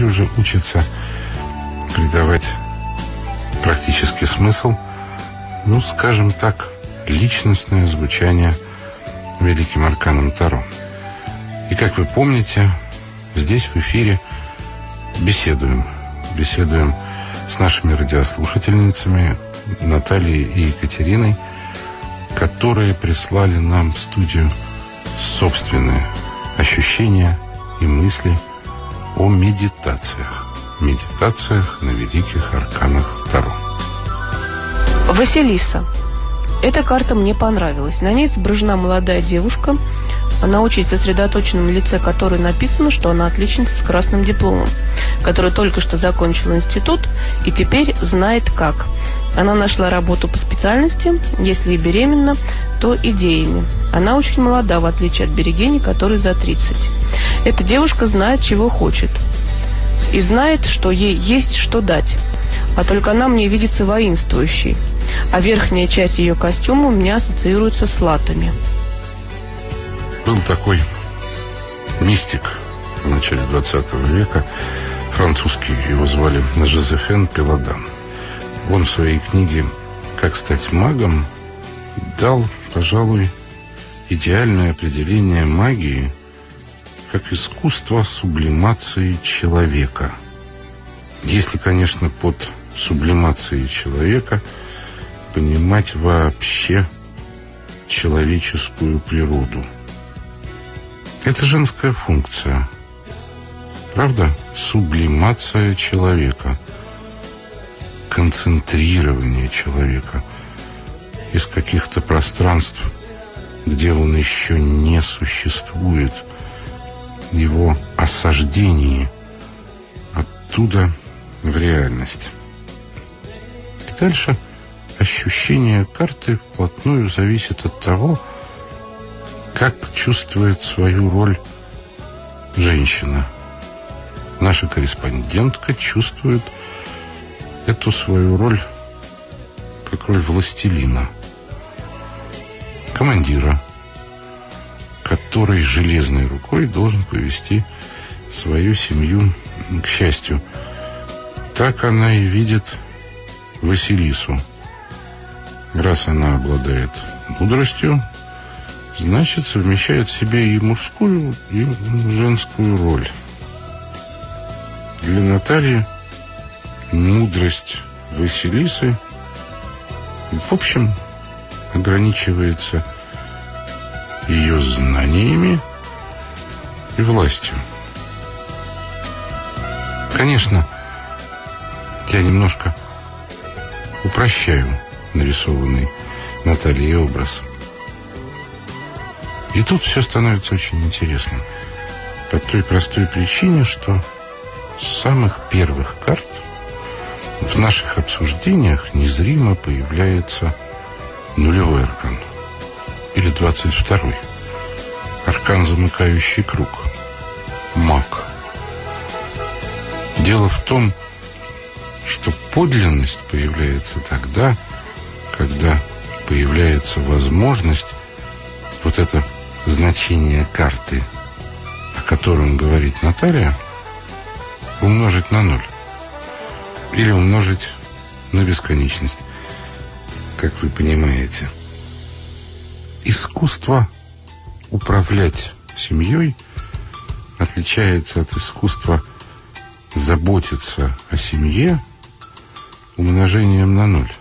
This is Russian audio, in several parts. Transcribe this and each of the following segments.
Теперь уже учится придавать практический смысл, ну, скажем так, личностное звучание великим арканом Таро. И, как вы помните, здесь в эфире беседуем. Беседуем с нашими радиослушательницами Натальей и Екатериной, которые прислали нам в студию собственные ощущения и мысли о медитациях. Медитациях на великих арканах Таро. Василиса. Эта карта мне понравилась. На ней изображена молодая девушка, на очень сосредоточенном лице которой написано, что она отличница с красным дипломом, которая только что закончила институт и теперь знает как. Она нашла работу по специальности, если и беременна, то идеями. Она очень молода, в отличие от Берегини, которой за 30. Эта девушка знает, чего хочет. И знает, что ей есть что дать. А только она мне видится воинствующей. А верхняя часть ее костюма у меня ассоциируется с латами. Был такой мистик в начале 20 века, французский, его звали Жозефен Пеладан. Он в своей книге «Как стать магом» дал, пожалуй, идеальное определение магии как искусство сублимации человека. Если, конечно, под сублимацией человека понимать вообще человеческую природу – это женская функция. Правда? Сублимация человека. Концентрирование человека из каких-то пространств, где он еще не существует. Его осаждение оттуда в реальность. И дальше ощущение карты вплотную зависит от того, как чувствует свою роль женщина. Наша корреспондентка чувствует эту свою роль как роль властелина, командира, который железной рукой должен повести свою семью к счастью. Так она и видит Василису. Раз она обладает мудростью, значит, совмещает в себе и мужскую, и женскую роль. Для Натальи мудрость Василисы в общем ограничивается ее знаниями и властью. Конечно, я немножко упрощаю нарисованный Натальей образ. И тут все становится очень интересным. По той простой причине, что с самых первых карт в наших обсуждениях незримо появляется нулевой аркан. Или двадцать второй. Аркан, замыкающий круг. Маг. Дело в том, что подлинность появляется тогда, когда появляется возможность вот это значение карты, о котором говорит Наталья, умножить на ноль. Или умножить на бесконечность. Как вы понимаете. Искусство управлять семьей отличается от искусства заботиться о семье умножением на ноль.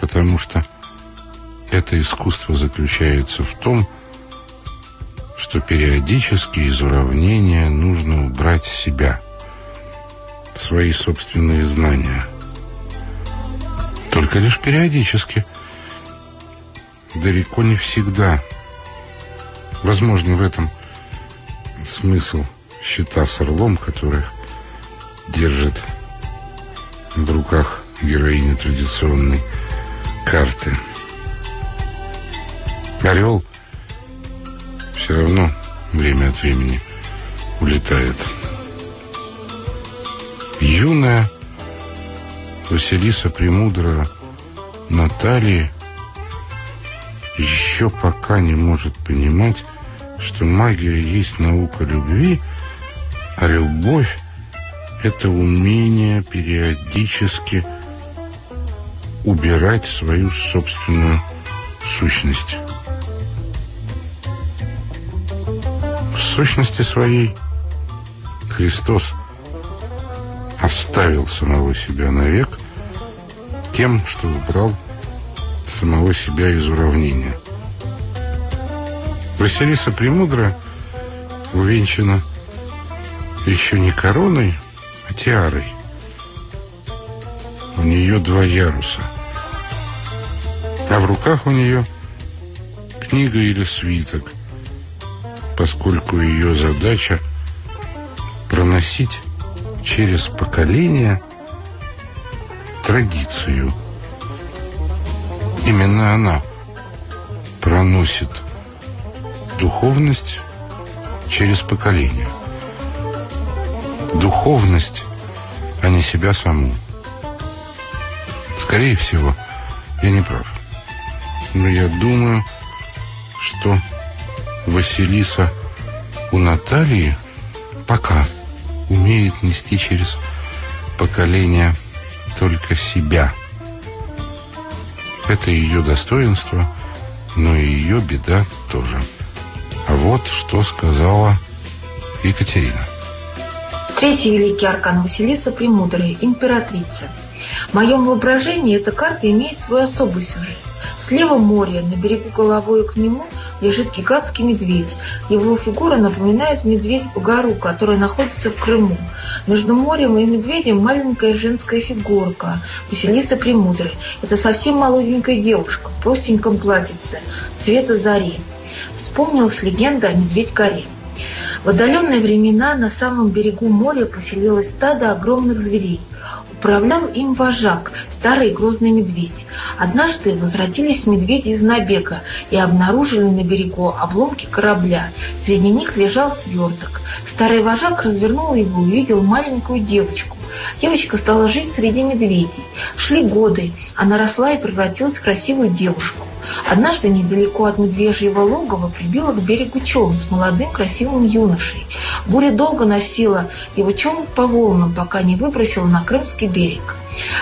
Потому что это искусство заключается в том, что периодически из уравнения нужно убрать себя, свои собственные знания. Только лишь периодически. Далеко не всегда. Возможно, в этом смысл щита с орлом, которых держит в руках героиня традиционной карты. Орел все равно время от времени улетает. Юная Василиса Премудрая Натальи еще пока не может понимать, что магия есть наука любви, а любовь — это умение периодически убирать свою собственную сущность. В сущности своей Христос оставил самого себя навек тем, что убрал самого себя из уравнения. Василиса Премудрая увенчана еще не короной, а тиарой. У нее два яруса. А в руках у нее книга или свиток, поскольку ее задача проносить через поколения традицию. Именно она проносит духовность через поколение. Духовность, а не себя саму. Скорее всего, я не прав. Но я думаю, что Василиса у Натальи пока умеет нести через поколение только себя. Это ее достоинство, но и ее беда тоже. А вот что сказала Екатерина. Третий великий аркан Василиса Премудрая, императрица. В моем воображении эта карта имеет свой особый сюжет. Слева море, на берегу головой к нему лежит гигантский медведь. Его фигура напоминает медведь-гору, которая находится в Крыму. Между морем и медведем маленькая женская фигурка, Василиса Премудрая. Это совсем молоденькая девушка, простеньком платьице, цвета зари. Вспомнилась легенда о медведь-горе. В отдаленные времена на самом берегу моря поселилось стадо огромных зверей. Управлял им вожак, старый грозный медведь. Однажды возвратились медведи из набега и обнаружили на берегу обломки корабля. Среди них лежал сверток. Старый вожак развернул его и увидел маленькую девочку. Девочка стала жить среди медведей. Шли годы, она росла и превратилась в красивую девушку. Однажды недалеко от медвежьего логова прибила к берегу челн с молодым красивым юношей. Буря долго носила его челн по волнам, пока не выбросила на крымский берег.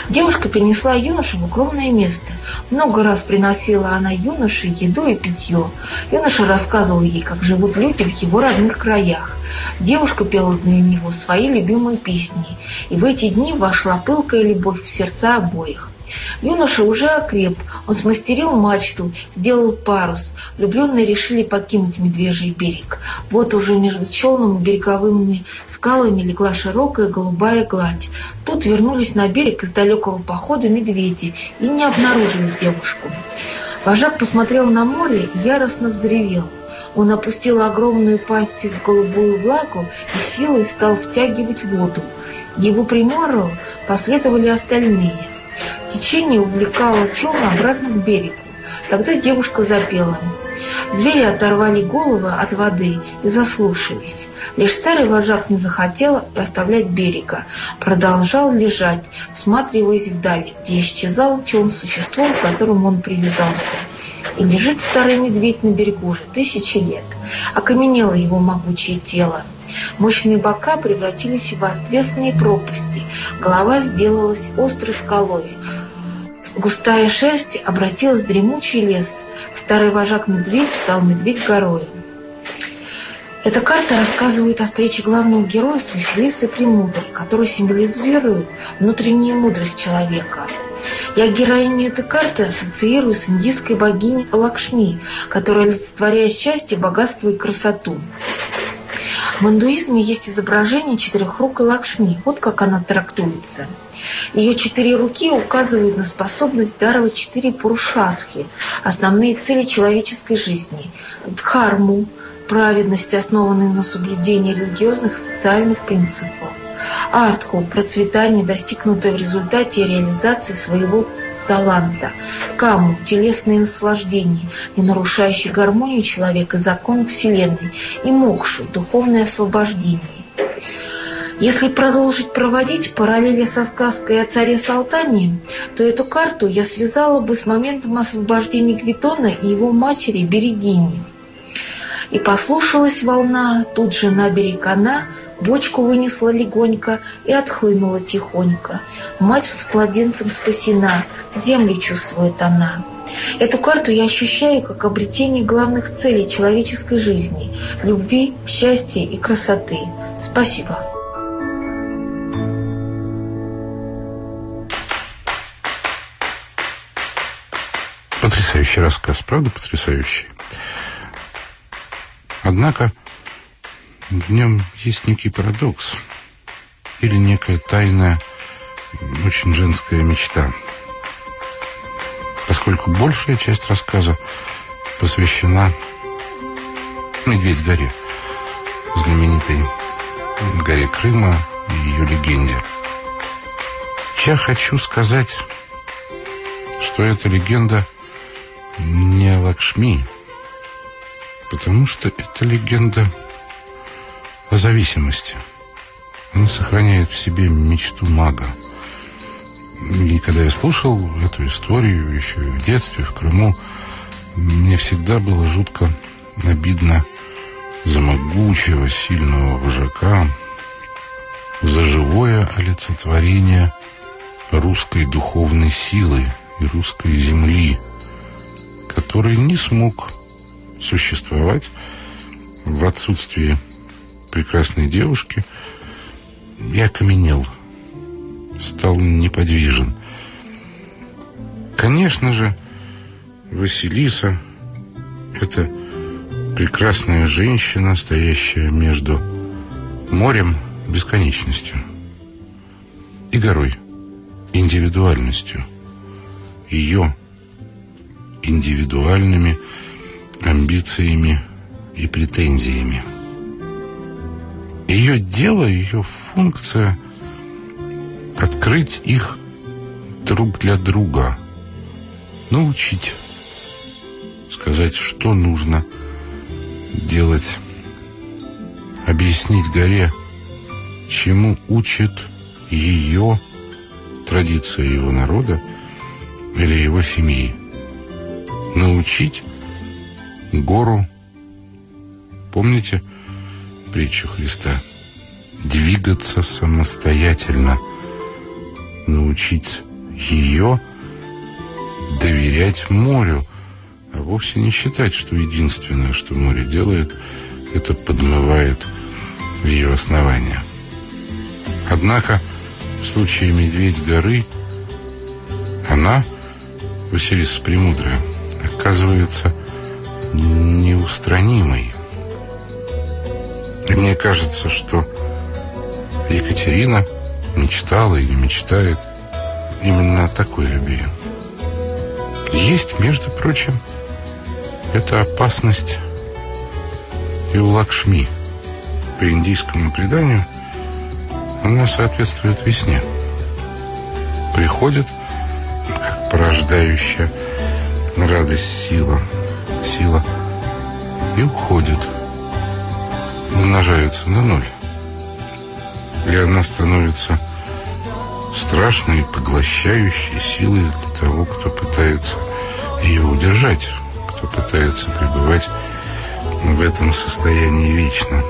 Девушка перенесла юношу в укромное место. Много раз приносила она юноше еду и питье. Юноша рассказывал ей, как живут люди в его родных краях. Девушка пела для него свои любимые песни, и в эти дни вошла пылкая любовь в сердца обоих. Юноша уже окреп, он смастерил мачту, сделал парус. Влюбленные решили покинуть Медвежий берег. Вот уже между челном и береговыми скалами легла широкая голубая гладь. Тут вернулись на берег из далекого похода медведи и не обнаружили девушку. Вожак посмотрел на море и яростно взревел. Он опустил огромную пасть в голубую влагу и силой стал втягивать воду. Его примору последовали остальные. Течение увлекало челн обратно к берегу. Тогда девушка запела. Звери оторвали головы от воды и заслушались. Лишь старый вожак не захотел оставлять берега. Продолжал лежать, всматриваясь вдаль, где исчезал челн с существом, к которому он привязался. И лежит старый медведь на берегу уже тысячи лет. Окаменело его могучее тело. Мощные бока превратились в отвесные пропасти. Голова сделалась острой скалой. Густая шерсть обратилась в дремучий лес. Старый вожак-медведь стал медведь-горою. Эта карта рассказывает о встрече главного героя с Василисой Премудрой, который символизирует внутреннюю мудрость человека. Я героиню этой карты ассоциирую с индийской богиней Лакшми, которая олицетворяет счастье, богатство и красоту. В индуизме есть изображение четырехрукой Лакшми. Вот как она трактуется. Ее четыре руки указывают на способность даровать четыре пурушатхи, основные цели человеческой жизни. Дхарму, праведность, основанную на соблюдении религиозных и социальных принципов. Артху – процветание, достигнутое в результате реализации своего таланта. Каму – телесные наслаждения, не нарушающие гармонию человека закон Вселенной. И мокшу – духовное освобождение. Если продолжить проводить параллели со сказкой о царе Салтане, то эту карту я связала бы с моментом освобождения Гвитона и его матери Берегини. И послушалась волна, тут же на берег она, бочку вынесла легонько и отхлынула тихонько. Мать с младенцем спасена, землю чувствует она. Эту карту я ощущаю как обретение главных целей человеческой жизни – любви, счастья и красоты. Спасибо. Потрясающий рассказ, правда потрясающий? Однако в нем есть некий парадокс или некая тайная, очень женская мечта. Поскольку большая часть рассказа посвящена Медведь-горе, знаменитой горе Крыма и ее легенде. Я хочу сказать, что эта легенда не Лакшми, потому что это легенда о зависимости. Она сохраняет в себе мечту мага. И когда я слушал эту историю еще в детстве, в Крыму, мне всегда было жутко обидно за могучего, сильного вожака, за живое олицетворение русской духовной силы и русской земли, который не смог существовать в отсутствии прекрасной девушки и окаменел, стал неподвижен. Конечно же, Василиса — это прекрасная женщина, стоящая между морем, бесконечностью и горой, индивидуальностью, ее индивидуальными амбициями и претензиями. Ее дело, ее функция — открыть их друг для друга, научить, сказать, что нужно делать, объяснить горе, чему учит ее традиция его народа или его семьи. Научить гору, помните притчу Христа, двигаться самостоятельно, научить ее доверять морю, а вовсе не считать, что единственное, что море делает, это подмывает ее основание. Однако в случае Медведь горы она, Василиса Премудрая, оказывается неустранимой. И мне кажется, что Екатерина мечтала или мечтает именно о такой любви. Есть, между прочим, эта опасность и у Лакшми. По индийскому преданию она соответствует весне. Приходит, как порождающая радость сила, сила, и уходит, умножается на ноль. И она становится страшной, поглощающей силой для того, кто пытается ее удержать, кто пытается пребывать в этом состоянии вечно.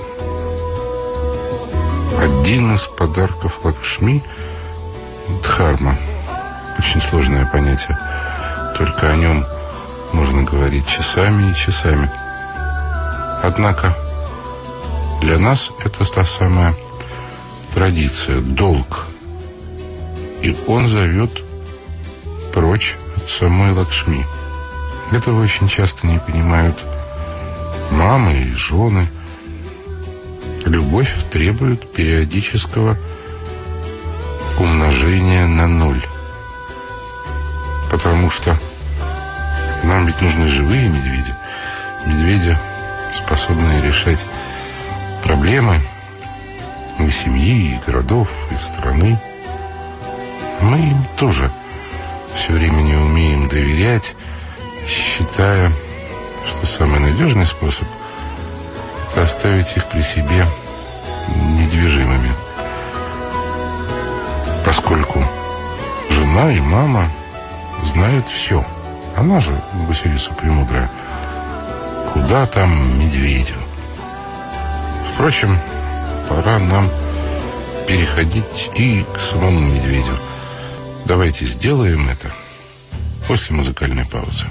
Один из подарков Лакшми – Дхарма. Очень сложное понятие. Только о нем можно говорить часами и часами. Однако для нас это та самая традиция, долг. И он зовет прочь от самой Лакшми. Этого очень часто не понимают мамы и жены. Любовь требует периодического умножения на ноль. Потому что нам ведь нужны живые медведи. Медведи, способные решать проблемы и семьи, и городов, и страны. Мы им тоже все время не умеем доверять, считая, что самый надежный способ – это оставить их при себе недвижимыми. поскольку жена и мама знают все. Она же, Василиса Премудрая, куда там медведю. Впрочем, пора нам переходить и к самому медведю. Давайте сделаем это после музыкальной паузы.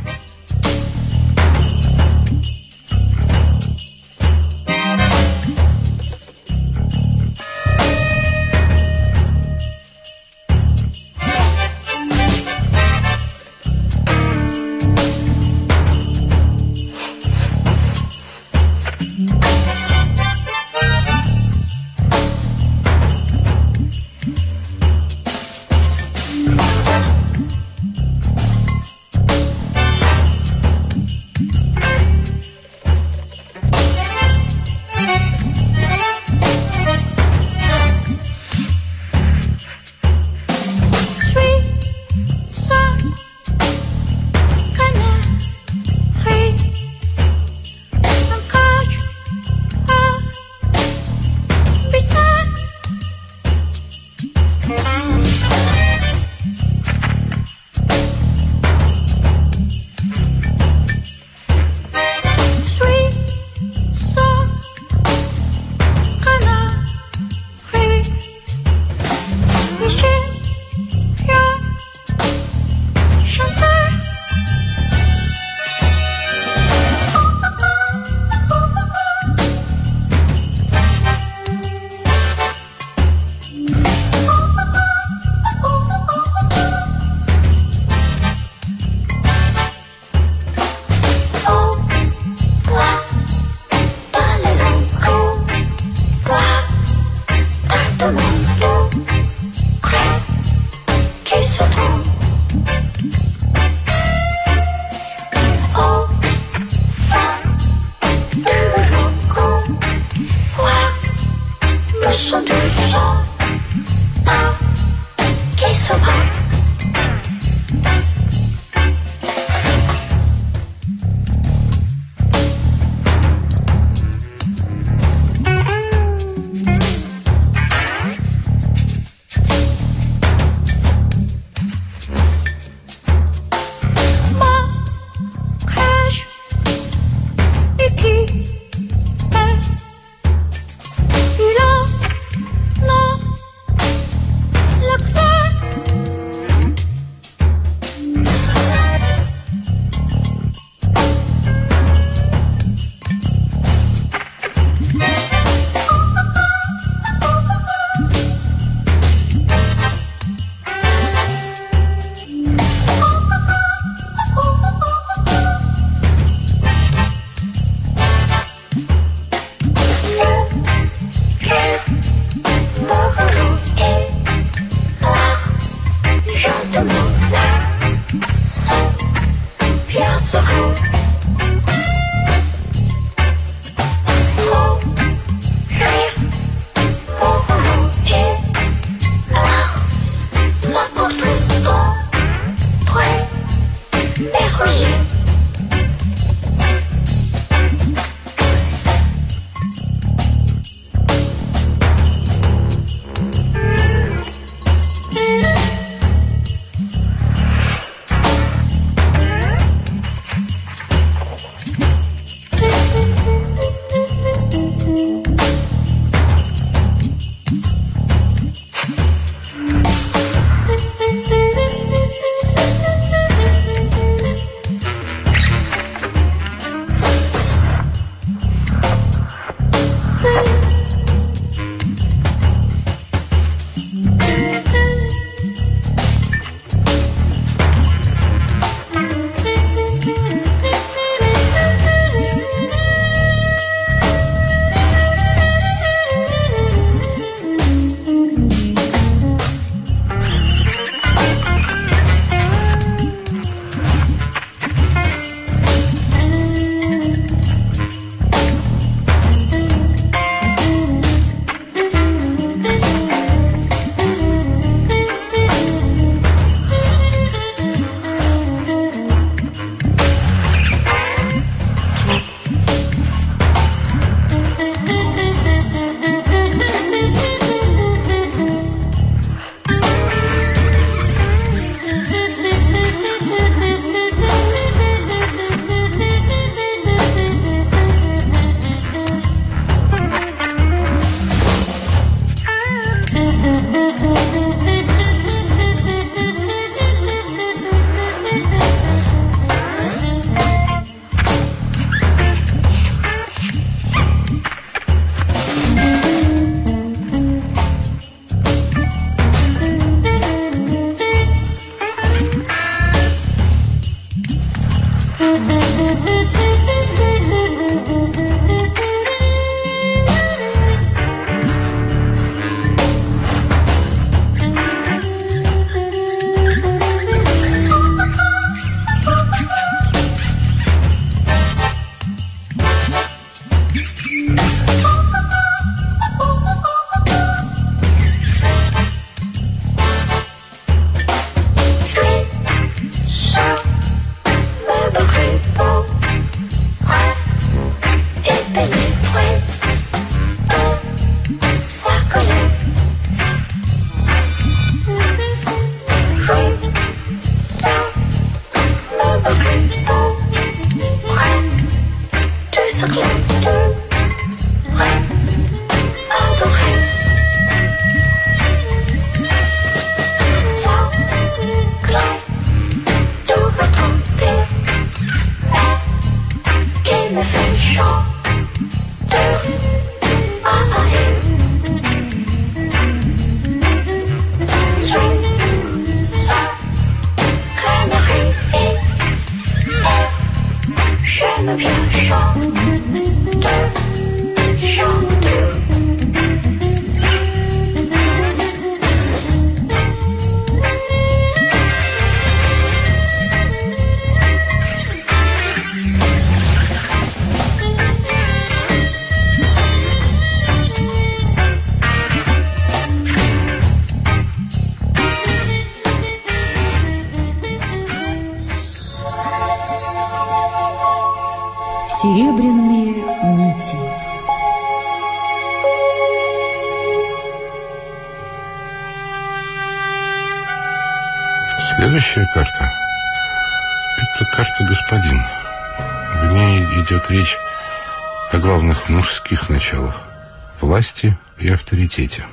Мужских началах – власти и авторитете.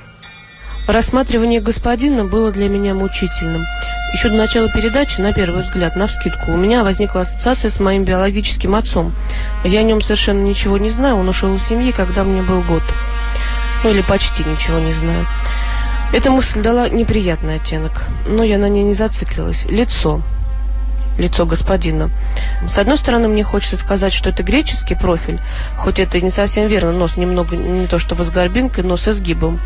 Рассматривание господина было для меня мучительным. Еще до начала передачи, на первый взгляд, на вскидку, у меня возникла ассоциация с моим биологическим отцом. Я о нем совершенно ничего не знаю, он ушел из семьи, когда мне был год. Ну или почти ничего не знаю. Эта мысль дала неприятный оттенок, но я на ней не зациклилась. Лицо лицо господина. С одной стороны, мне хочется сказать, что это греческий профиль, хоть это не совсем верно, нос немного не то чтобы с горбинкой, но с изгибом.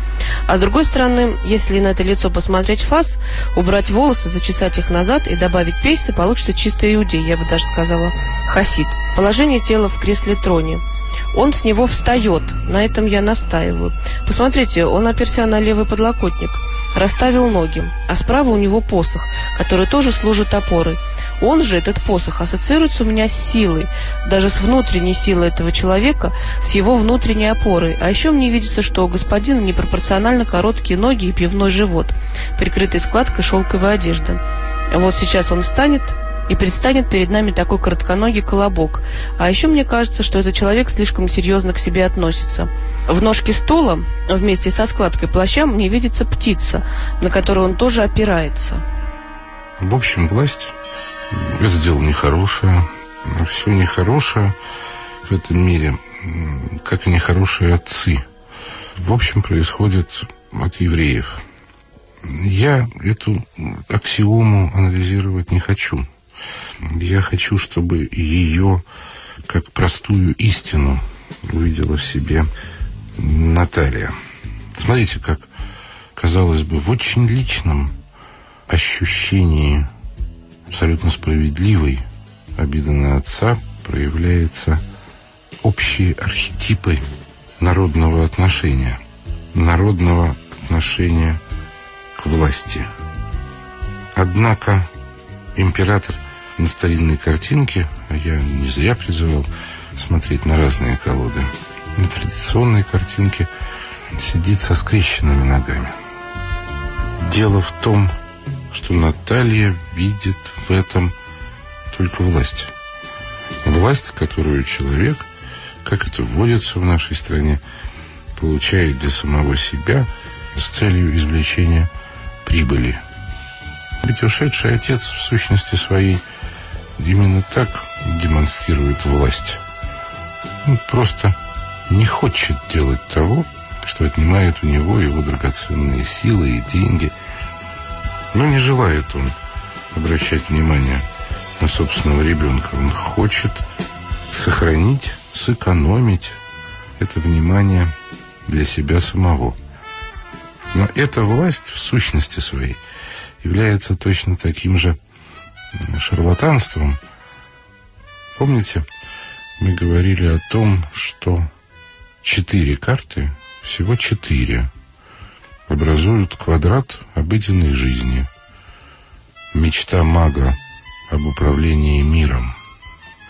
А с другой стороны, если на это лицо посмотреть фас, убрать волосы, зачесать их назад и добавить пейсы, получится чистый иудей, я бы даже сказала, хасид. Положение тела в кресле троне. Он с него встает, на этом я настаиваю. Посмотрите, он оперся на левый подлокотник, расставил ноги, а справа у него посох, который тоже служит опорой. Он же, этот посох, ассоциируется у меня с силой, даже с внутренней силой этого человека, с его внутренней опорой. А еще мне видится, что у господина непропорционально короткие ноги и пивной живот, прикрытый складкой шелковой одежды. Вот сейчас он встанет, и предстанет перед нами такой коротконогий колобок. А еще мне кажется, что этот человек слишком серьезно к себе относится. В ножке стула вместе со складкой плаща мне видится птица, на которую он тоже опирается. В общем, власть это дело нехорошее. Все нехорошее в этом мире, как и нехорошие отцы. В общем, происходит от евреев. Я эту аксиому анализировать не хочу. Я хочу, чтобы ее, как простую истину, увидела в себе Наталья. Смотрите, как, казалось бы, в очень личном ощущении абсолютно справедливой обида на отца проявляется общие архетипы народного отношения, народного отношения к власти. Однако император на старинной картинке, а я не зря призывал смотреть на разные колоды, на традиционной картинке сидит со скрещенными ногами. Дело в том, что Наталья видит в этом только власть. Власть, которую человек, как это вводится в нашей стране, получает для самого себя с целью извлечения прибыли. Ведь ушедший отец в сущности своей именно так демонстрирует власть. Он просто не хочет делать того, что отнимает у него его драгоценные силы и деньги. Но не желает он обращать внимание на собственного ребенка. Он хочет сохранить, сэкономить это внимание для себя самого. Но эта власть в сущности своей является точно таким же шарлатанством. Помните, мы говорили о том, что четыре карты, всего четыре, образуют квадрат обыденной жизни. Мечта мага об управлении миром,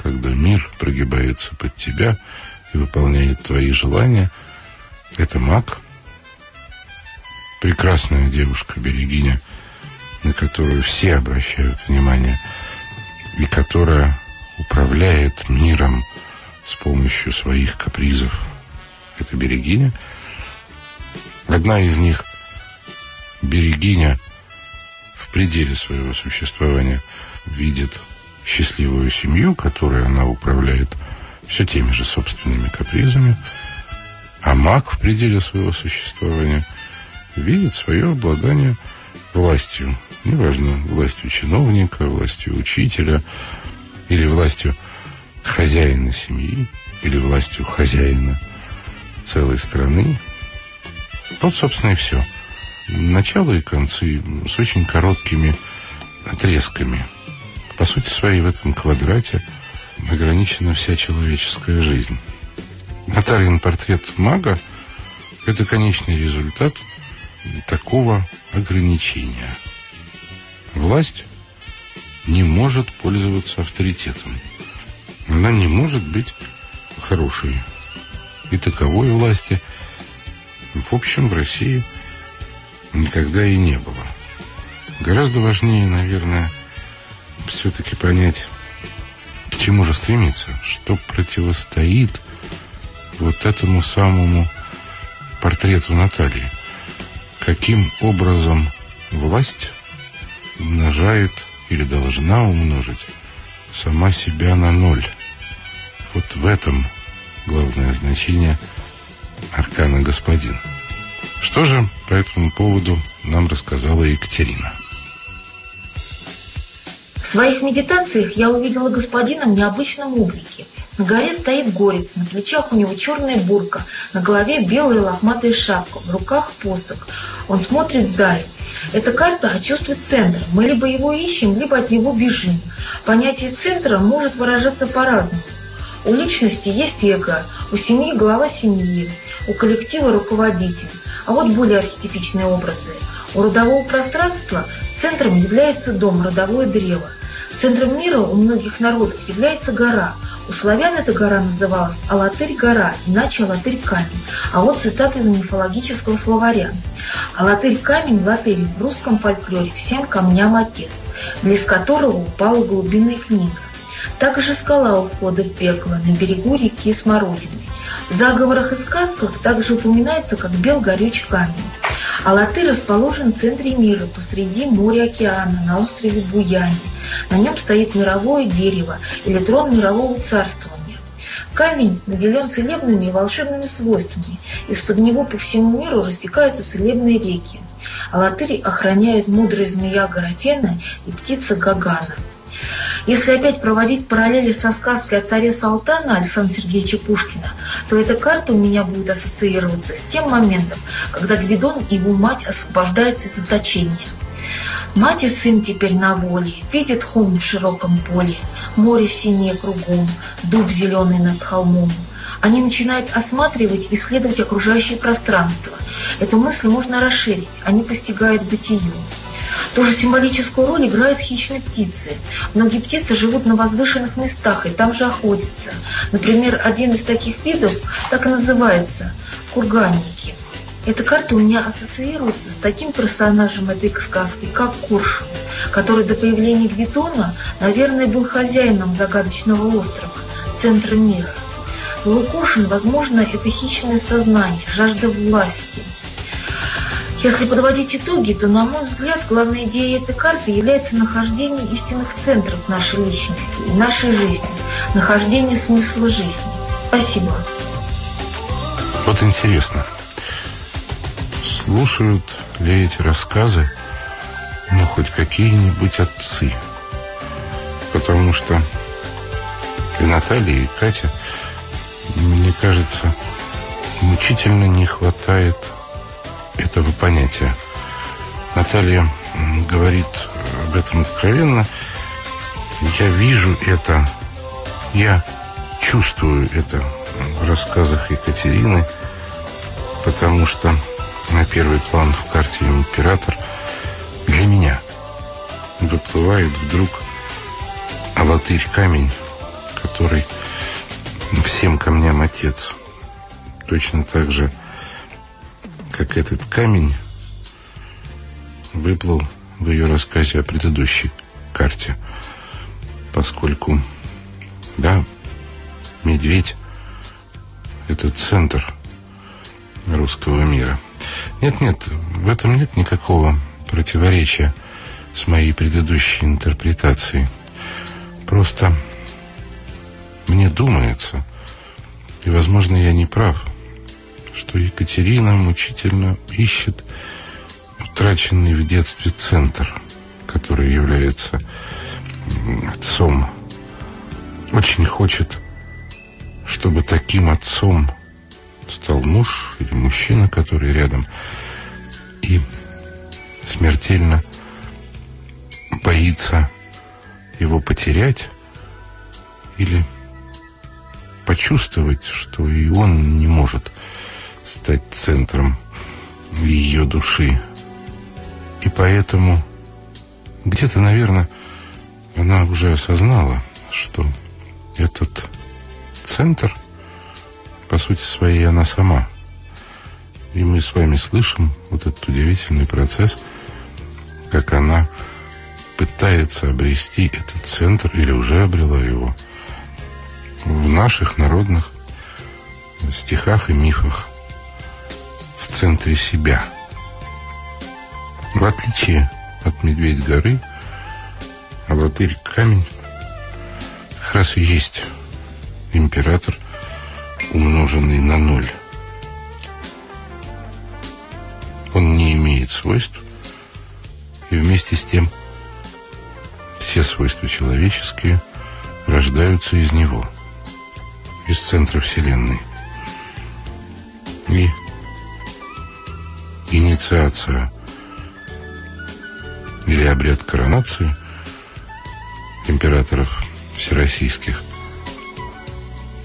когда мир прогибается под тебя и выполняет твои желания, это маг, прекрасная девушка-берегиня – на которую все обращают внимание, и которая управляет миром с помощью своих капризов. Это Берегиня. Одна из них, Берегиня, в пределе своего существования видит счастливую семью, которой она управляет все теми же собственными капризами, а маг в пределе своего существования видит свое обладание властью, неважно, властью чиновника, властью учителя или властью хозяина семьи, или властью хозяина целой страны. Вот, собственно, и все. Начало и концы с очень короткими отрезками. По сути своей в этом квадрате ограничена вся человеческая жизнь. Натальин портрет мага – это конечный результат такого ограничения – Власть не может пользоваться авторитетом. Она не может быть хорошей. И таковой власти, в общем, в России никогда и не было. Гораздо важнее, наверное, все-таки понять, к чему же стремиться, что противостоит вот этому самому портрету Натальи. Каким образом власть умножает или должна умножить сама себя на ноль. Вот в этом главное значение аркана «Господин». Что же по этому поводу нам рассказала Екатерина? В своих медитациях я увидела господина в необычном облике. На горе стоит горец, на плечах у него черная бурка, на голове белая лохматая шапка, в руках посох. Он смотрит вдаль. Эта карта о чувстве центра. Мы либо его ищем, либо от него бежим. Понятие центра может выражаться по-разному. У личности есть эго, у семьи глава семьи, у коллектива руководитель. А вот более архетипичные образы. У родового пространства центром является дом, родовое древо. Центром мира у многих народов является гора. У славян эта гора называлась Алатырь-гора, иначе Алатырь-камень. А вот цитата из мифологического словаря. Алатырь-камень, латырь в русском фольклоре всем камням отец, близ которого упала глубинная книга. Также скала у входа в пекло на берегу реки Смородины. В заговорах и сказках также упоминается как бел горючий камень. Алатырь расположен в центре мира, посреди моря океана, на острове Буяне. На нем стоит мировое дерево или трон мирового царствования. Камень наделен целебными и волшебными свойствами. Из-под него по всему миру растекаются целебные реки. Алатырь охраняют мудрая змея Графена и птица Гагана. Если опять проводить параллели со сказкой о царе Салтана Александра Сергеевича Пушкина, то эта карта у меня будет ассоциироваться с тем моментом, когда Гвидон и его мать освобождаются из заточения. Мать и сын теперь на воле, видит холм в широком поле, море синее кругом, дуб зеленый над холмом. Они начинают осматривать, исследовать окружающее пространство. Эту мысль можно расширить, они постигают бытие. Тоже символическую роль играют хищные птицы. Многие птицы живут на возвышенных местах и там же охотятся. Например, один из таких видов так и называется – курганники. Эта карта у меня ассоциируется с таким персонажем этой сказки, как Коршун, который до появления Гвидона, наверное, был хозяином загадочного острова, центра мира. Злой Коршун, возможно, это хищное сознание, жажда власти – если подводить итоги, то, на мой взгляд, главной идеей этой карты является нахождение истинных центров нашей личности и нашей жизни, нахождение смысла жизни. Спасибо. Вот интересно, слушают ли эти рассказы, ну, хоть какие-нибудь отцы? Потому что и Наталья, и Катя, мне кажется, мучительно не хватает этого понятия. Наталья говорит об этом откровенно. Я вижу это, я чувствую это в рассказах Екатерины, потому что на первый план в карте император для меня выплывает вдруг Алатырь камень, который всем камням отец. Точно так же как этот камень выплыл в ее рассказе о предыдущей карте. Поскольку, да, медведь – это центр русского мира. Нет-нет, в этом нет никакого противоречия с моей предыдущей интерпретацией. Просто мне думается, и, возможно, я не прав – что Екатерина мучительно ищет утраченный в детстве центр, который является отцом. Очень хочет, чтобы таким отцом стал муж или мужчина, который рядом, и смертельно боится его потерять или почувствовать, что и он не может стать центром ее души. И поэтому где-то, наверное, она уже осознала, что этот центр, по сути своей, она сама. И мы с вами слышим вот этот удивительный процесс, как она пытается обрести этот центр или уже обрела его в наших народных стихах и мифах в центре себя. В отличие от Медведь горы, Алатырь камень как раз и есть император, умноженный на ноль. Он не имеет свойств, и вместе с тем все свойства человеческие рождаются из него, из центра Вселенной. И инициация или обряд коронации императоров всероссийских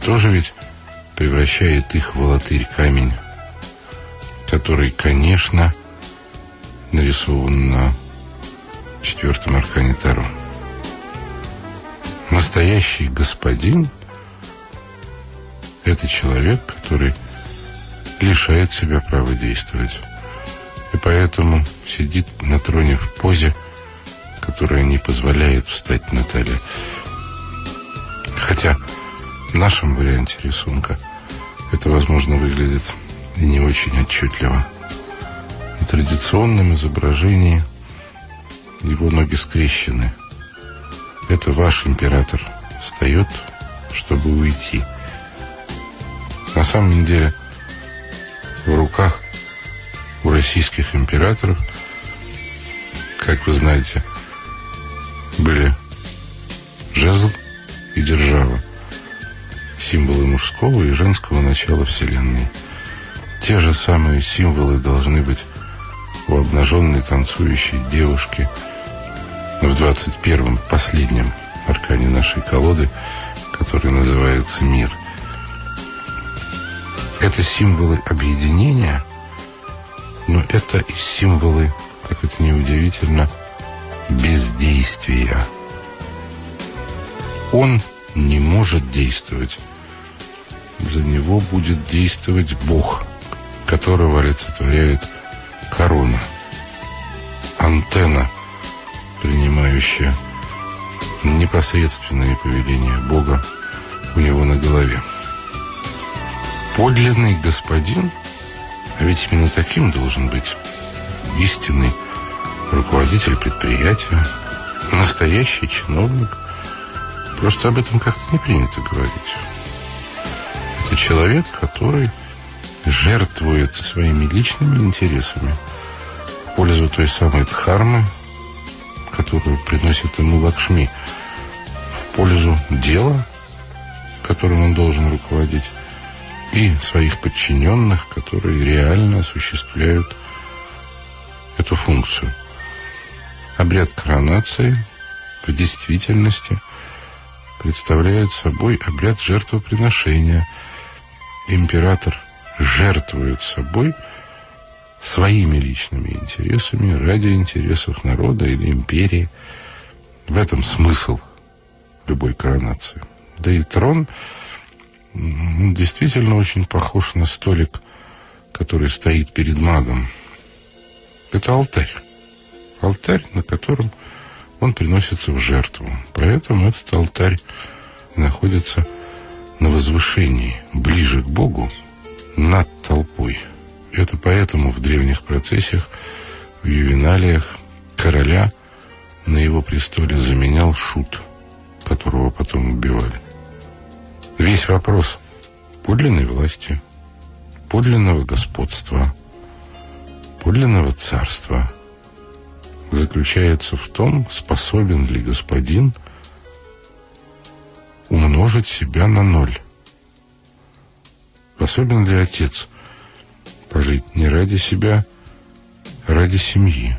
тоже ведь превращает их в латырь камень, который, конечно, нарисован на четвертом аркане Таро. Настоящий господин – это человек, который лишает себя права действовать. Поэтому сидит на троне в позе, которая не позволяет встать Наталье. Хотя в нашем варианте рисунка это, возможно, выглядит и не очень отчетливо. На традиционном изображении его ноги скрещены. Это ваш император встает, чтобы уйти. На самом деле, в руках у российских императоров, как вы знаете, были жезл и держава символы мужского и женского начала Вселенной. Те же самые символы должны быть у обнаженной танцующей девушки в 21-м, последнем аркане нашей колоды, который называется «Мир». Это символы объединения, но это и символы, как это неудивительно, бездействия. Он не может действовать за него будет действовать Бог, которого олицетворяет корона. Антенна, принимающая непосредственные повеления Бога у него на голове. Подлинный господин, а ведь именно таким должен быть истинный руководитель предприятия, настоящий чиновник. Просто об этом как-то не принято говорить. Это человек, который жертвует своими личными интересами в пользу той самой дхармы, которую приносит ему Лакшми, в пользу дела, которым он должен руководить, и своих подчиненных, которые реально осуществляют эту функцию. Обряд коронации в действительности представляет собой обряд жертвоприношения – император жертвует собой своими личными интересами ради интересов народа или империи. В этом смысл любой коронации. Да и трон действительно очень похож на столик, который стоит перед магом. Это алтарь. Алтарь, на котором он приносится в жертву. Поэтому этот алтарь находится на возвышении, ближе к Богу, над толпой. Это поэтому в древних процессиях, в ювеналиях, короля на его престоле заменял шут, которого потом убивали. Весь вопрос подлинной власти, подлинного господства, подлинного царства заключается в том, способен ли господин – умножить себя на ноль. Способен ли отец пожить не ради себя, а ради семьи?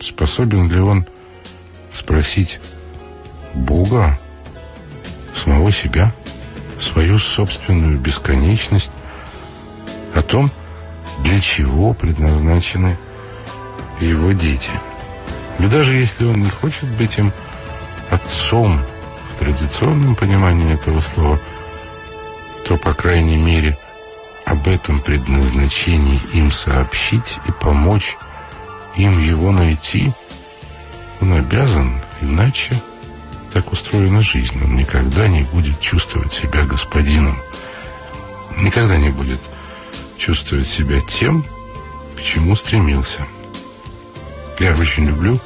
Способен ли он спросить Бога, самого себя, свою собственную бесконечность о том, для чего предназначены его дети? И даже если он не хочет быть им отцом, в традиционном понимании этого слова, то, по крайней мере, об этом предназначении им сообщить и помочь им его найти, он обязан, иначе так устроена жизнь. Он никогда не будет чувствовать себя господином, никогда не будет чувствовать себя тем, к чему стремился. Я очень люблю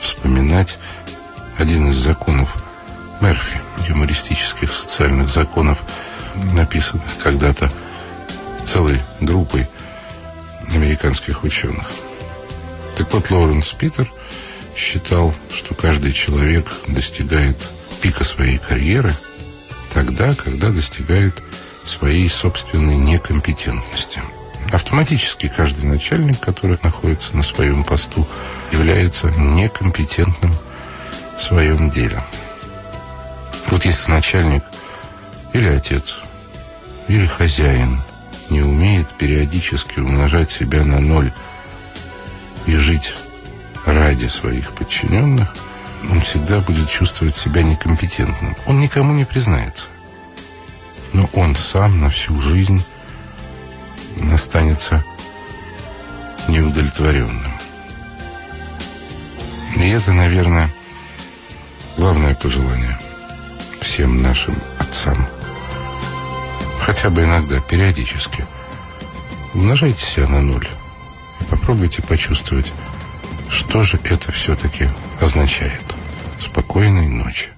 вспоминать один из законов Мерфи, юмористических социальных законов, написанных когда-то целой группой американских ученых. Так вот, Лоуренс Питер считал, что каждый человек достигает пика своей карьеры тогда, когда достигает своей собственной некомпетентности. Автоматически каждый начальник, который находится на своем посту, является некомпетентным в своем деле. Вот если начальник или отец, или хозяин не умеет периодически умножать себя на ноль и жить ради своих подчиненных, он всегда будет чувствовать себя некомпетентным. Он никому не признается. Но он сам на всю жизнь останется неудовлетворенным. И это, наверное, главное пожелание всем нашим отцам. Хотя бы иногда, периодически. Умножайте себя на ноль и попробуйте почувствовать, что же это все-таки означает. Спокойной ночи.